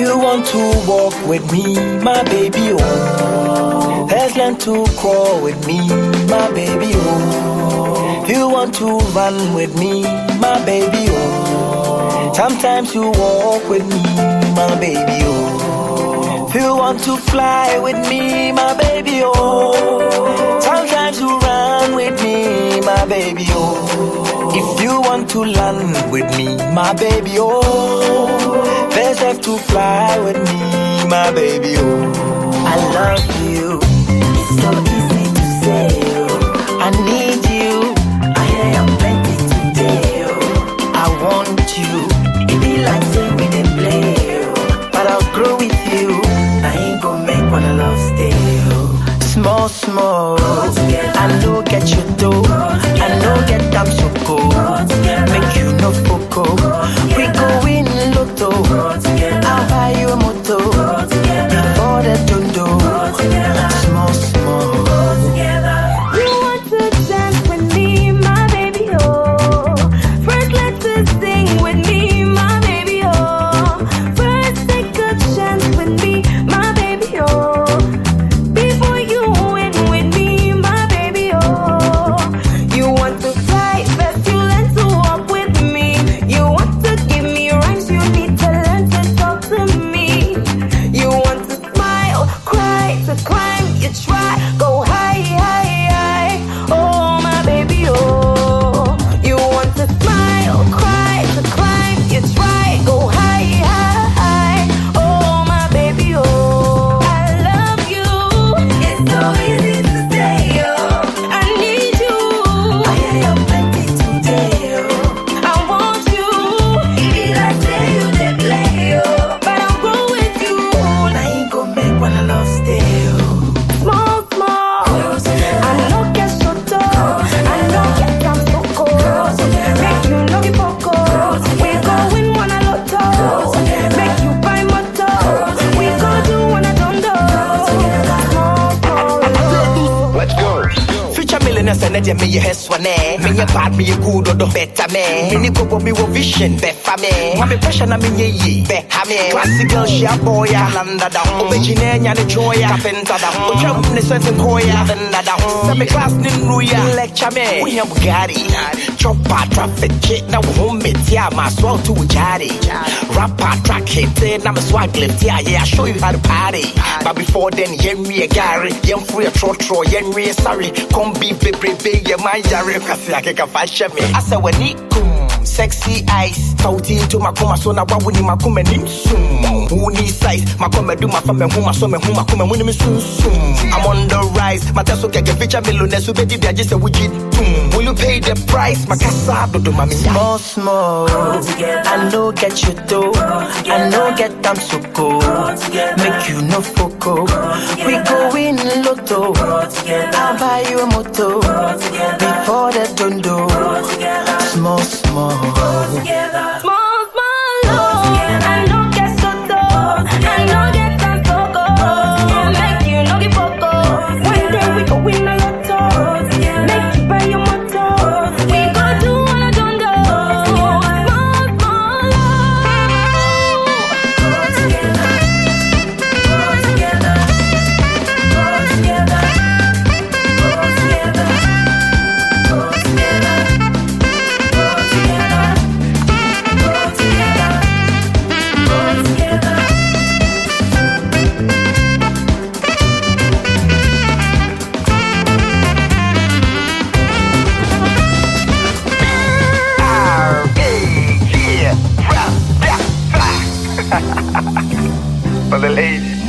you want to walk with me, my baby, oh. Let's learn to crawl with me, my baby, oh. You want to run with me, my baby, oh. Sometimes you walk with me, my baby, oh. If you want to fly with me, my baby, oh. Sometimes you run with me, my baby, oh. If you want to land with me, my baby, oh. First have to fly with me, my baby, oh. I love you. So Future millionaires and me ye heswane. Me ye bad, me ye good or better me. Me ni go me wo vision, befa me. Ma me pressure na me ye ye, be ha me. Classy girl, she a boy, a landa da. Mm. Obejine nya ne joy, carpenter da. Mm. Ocha ne sense koya, landa da. Sa me class ni nuya, lecture me. We have Bugatti, chopper traffic shit na wo home me tia my swell to a jari. Rapper track hit, na me swag lift yeah yeah. I show you how to party. But before then, yen me a Gary, yen free a trotro, yen me a sorry. Come be baby baby, yeah man jare kasi akeka fashion me. I said when it come, sexy eyes, sauti into my coma so na wawu ni makuma nim sum. Who need size? Makoma do my fame huma so me huma kuma muni me sum sum. I'm on the rise, my teso keke feature millionaire so bedi dia just a wujit tum. Will you pay the price? My Makasa do do mami. Small small, I know get you though. I know get them so cool. Make you no foco. We go in lotto. I'll buy you a moto. Before the dondo. Small the lady.